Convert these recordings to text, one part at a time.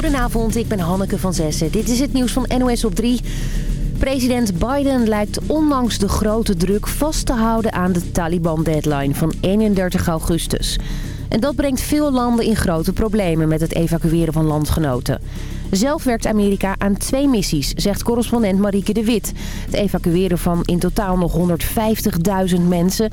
Goedenavond, ik ben Hanneke van Zessen. Dit is het nieuws van NOS op 3. President Biden lijkt ondanks de grote druk vast te houden aan de Taliban-deadline van 31 augustus. En dat brengt veel landen in grote problemen met het evacueren van landgenoten. Zelf werkt Amerika aan twee missies, zegt correspondent Marieke de Wit. Het evacueren van in totaal nog 150.000 mensen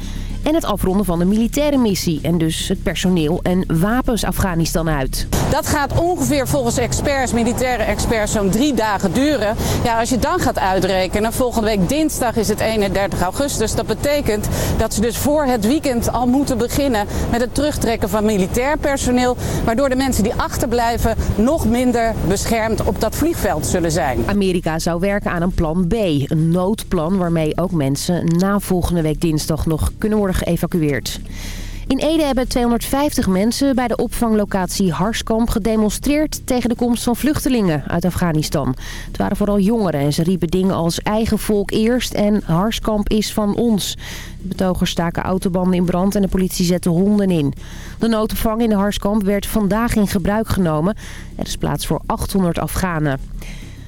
en het afronden van de militaire missie. En dus het personeel en wapens Afghanistan uit. Dat gaat ongeveer volgens experts, militaire experts, zo'n drie dagen duren. Ja, als je dan gaat uitrekenen, volgende week dinsdag is het 31 augustus. Dat betekent dat ze dus voor het weekend al moeten beginnen met het terugtrekken van militair personeel. Waardoor de mensen die achterblijven nog minder beschermd op dat vliegveld zullen zijn. Amerika zou werken aan een plan B. Een noodplan waarmee ook mensen na volgende week dinsdag nog kunnen worden geëvacueerd. In Ede hebben 250 mensen bij de opvanglocatie Harskamp gedemonstreerd tegen de komst van vluchtelingen uit Afghanistan. Het waren vooral jongeren en ze riepen dingen als eigen volk eerst en Harskamp is van ons. De betogers staken autobanden in brand en de politie zette honden in. De noodopvang in de Harskamp werd vandaag in gebruik genomen. Er is plaats voor 800 Afghanen.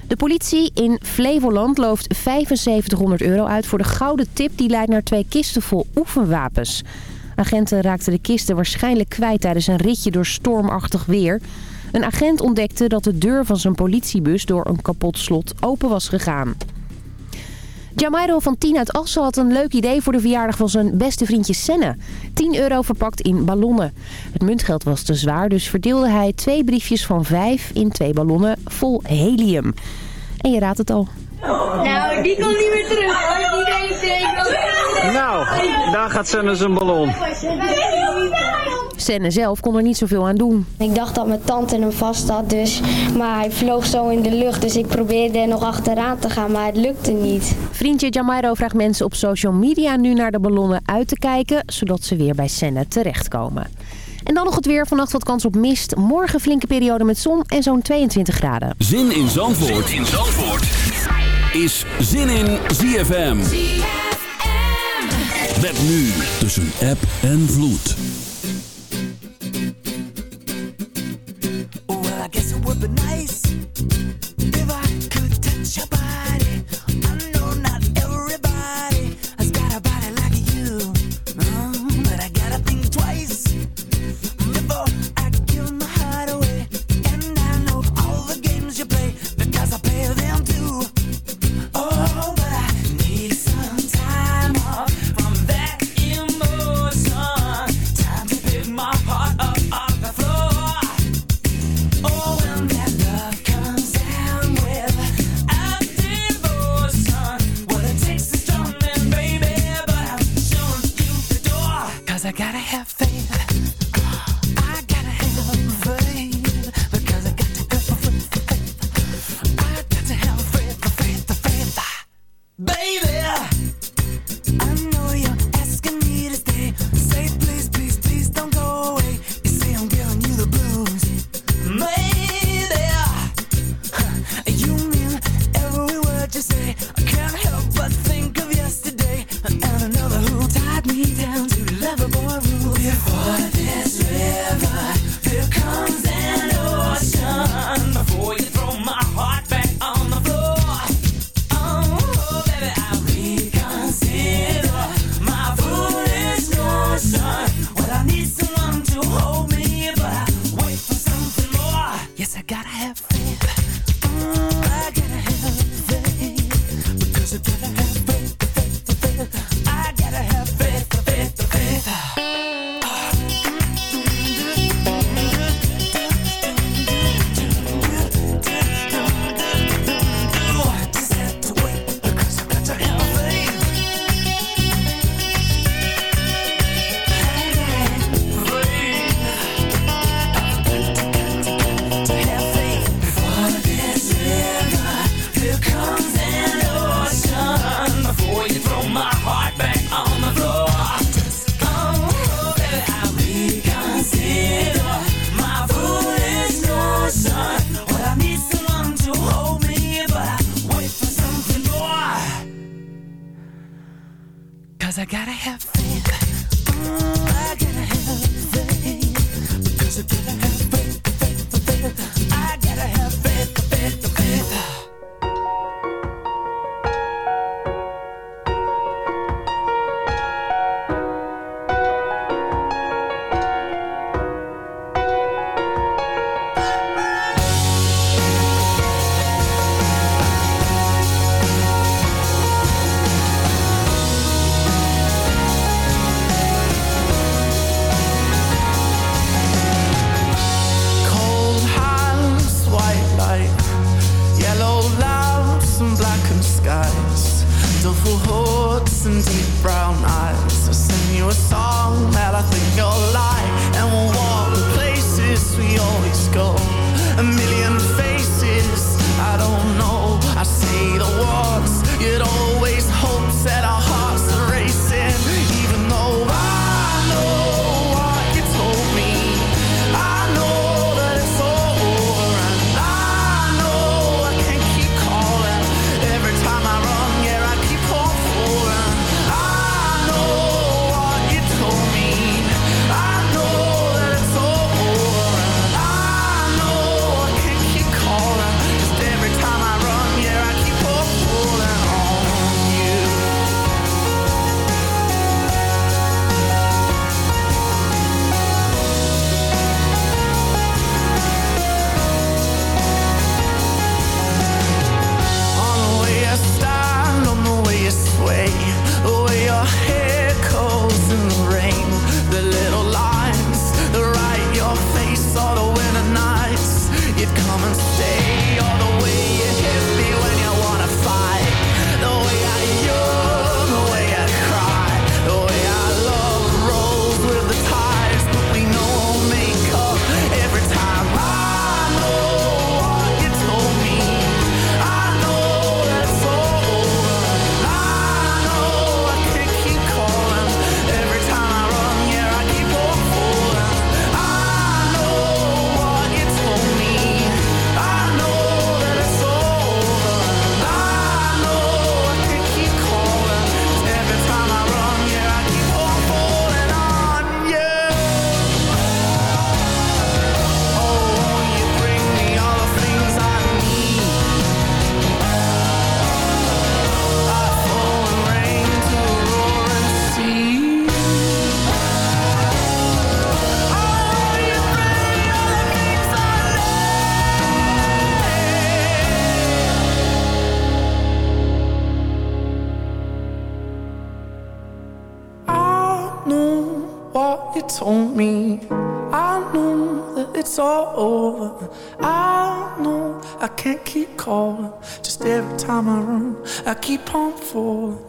De politie in Flevoland looft 7500 euro uit voor de gouden tip die leidt naar twee kisten vol oefenwapens. Agenten raakten de kisten waarschijnlijk kwijt tijdens een ritje door stormachtig weer. Een agent ontdekte dat de deur van zijn politiebus door een kapot slot open was gegaan. Jamairo van 10 uit Assen had een leuk idee voor de verjaardag van zijn beste vriendje Senne. 10 euro verpakt in ballonnen. Het muntgeld was te zwaar, dus verdeelde hij twee briefjes van 5 in twee ballonnen vol helium. En je raadt het al. Nou, die komt niet meer terug hoor. Die denkt ik Nou, daar gaat Senne zijn ballon. Senne zelf kon er niet zoveel aan doen. Ik dacht dat mijn tante hem vast had, dus, maar hij vloog zo in de lucht. Dus ik probeerde er nog achteraan te gaan, maar het lukte niet. Vriendje Jamairo vraagt mensen op social media nu naar de ballonnen uit te kijken... zodat ze weer bij Senne terechtkomen. En dan nog het weer. Vannacht wat kans op mist. Morgen flinke periode met zon en zo'n 22 graden. Zin in Zandvoort, zin in Zandvoort. is Zin in ZFM. Met nu tussen app en vloed. but nice. brown eyes. I'll sing you a song that I think you'll like, and we'll walk the places we always go. A million faces, I don't know. I see the world. keep calling. Just every time I run, I keep on falling.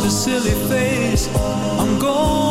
The a silly face. I'm gone.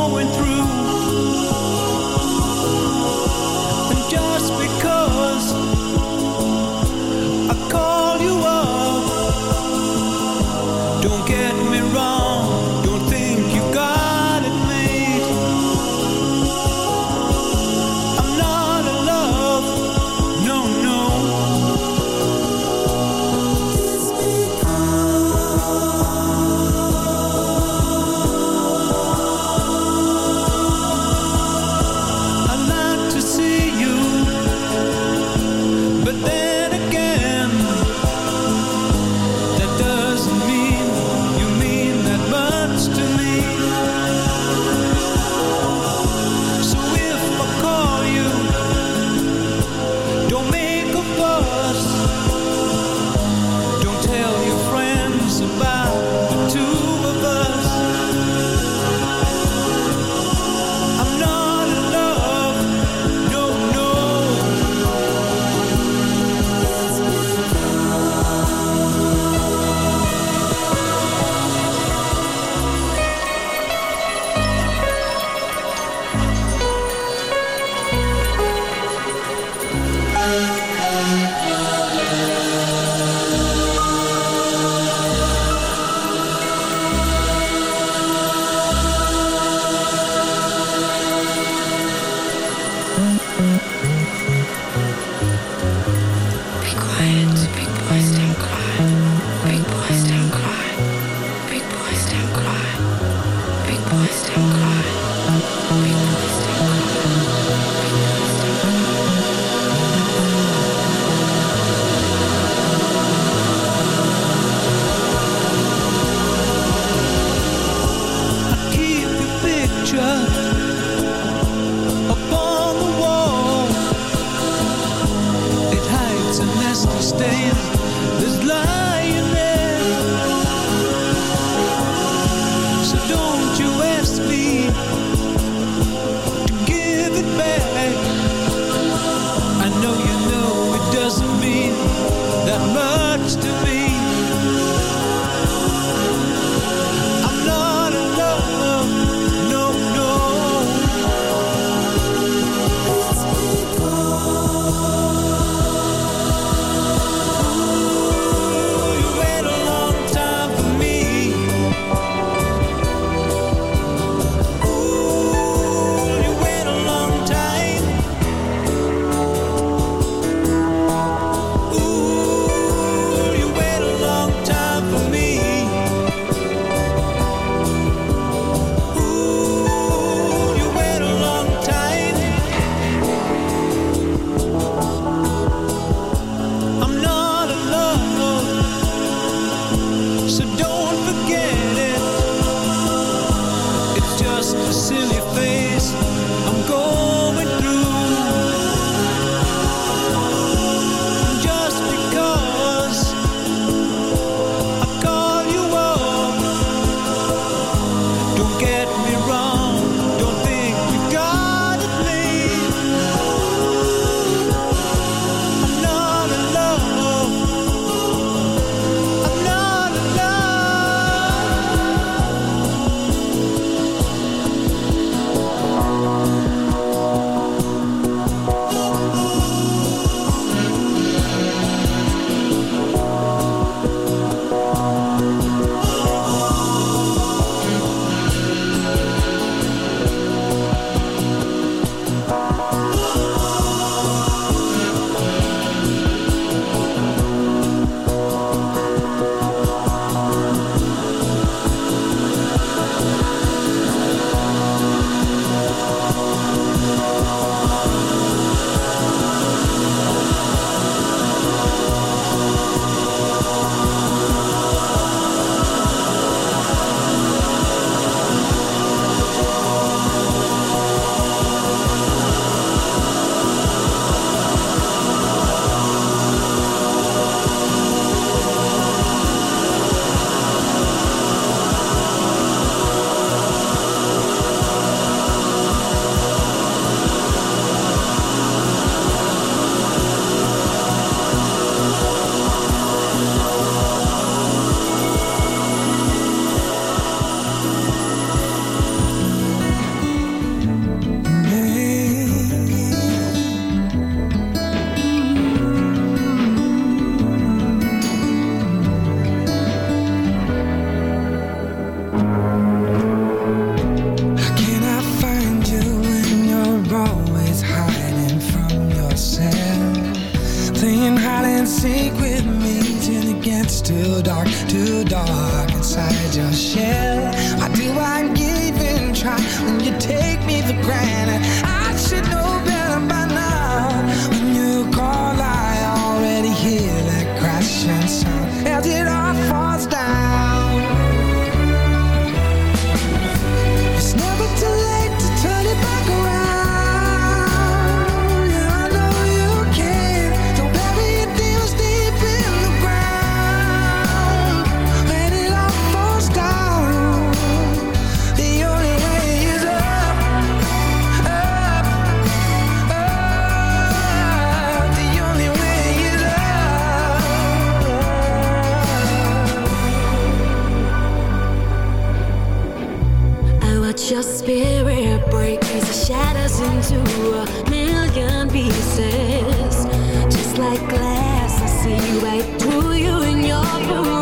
to be poisoned. It's too dark, too dark inside your shell. Why do I even try when you take me for granted? I should know better by now. When you call, I already hear that crashing sound. Held it all your spirit break as it shatters into a million pieces. Just like glass, I see right through you in your blue.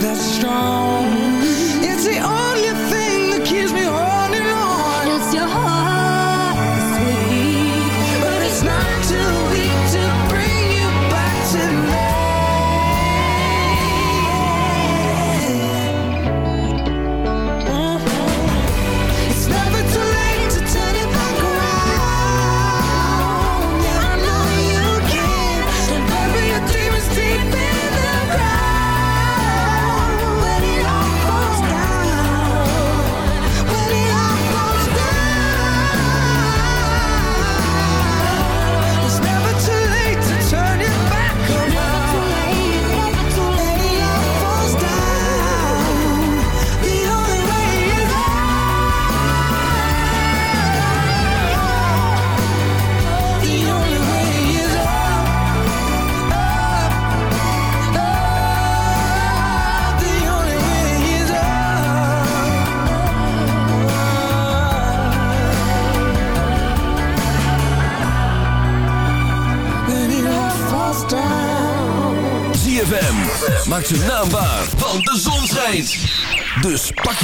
that's strong. It's the only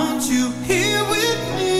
want you here with me.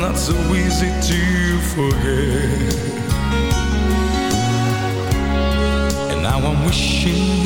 not so easy to forget. And now I'm wishing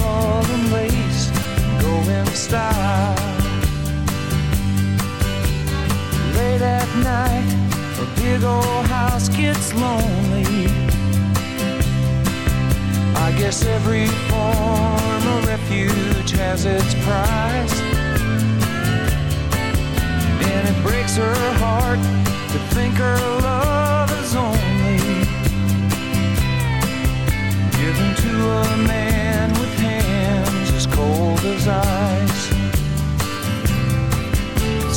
All in lace, go in style. Late at night, a big old house gets lonely. I guess every form of refuge has its price. And it breaks her heart to think her love is only given to a man cold as ice.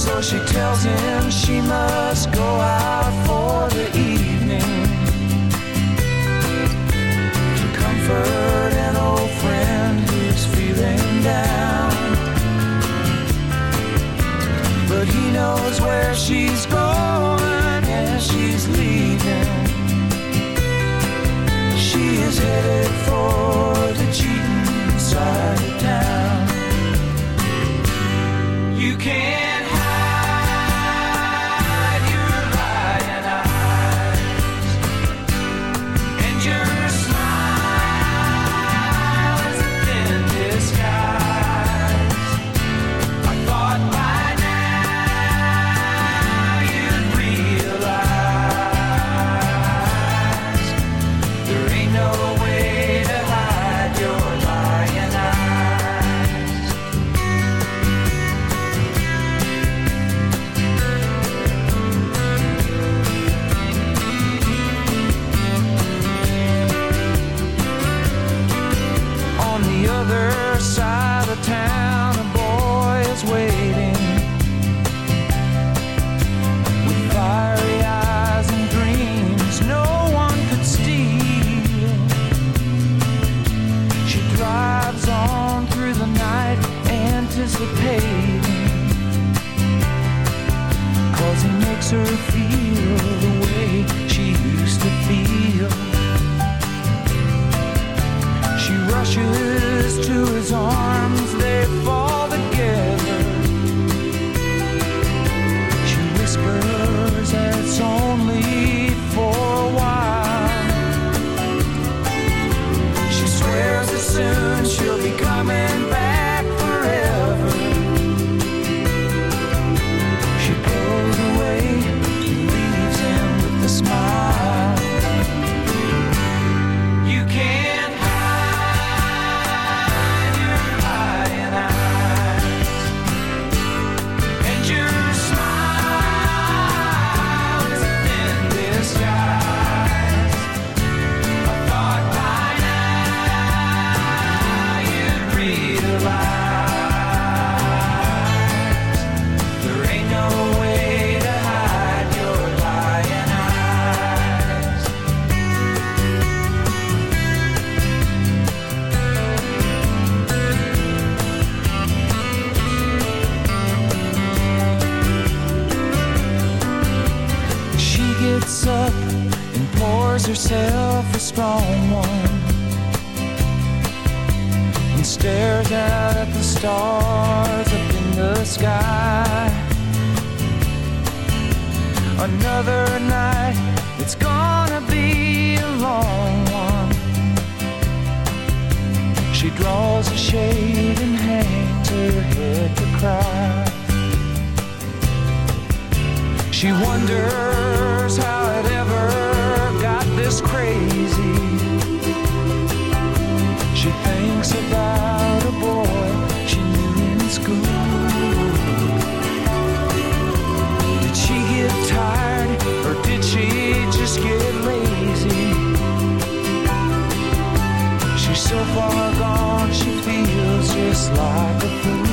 So she tells him she must go out for the evening to comfort an old friend who's feeling down. But he knows where she's going as she's leaving. She is headed for the cheating side of town. You can't draws a shade and hangs her head to cry. She wonders how it ever got this crazy. She thinks about like a fool.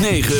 9.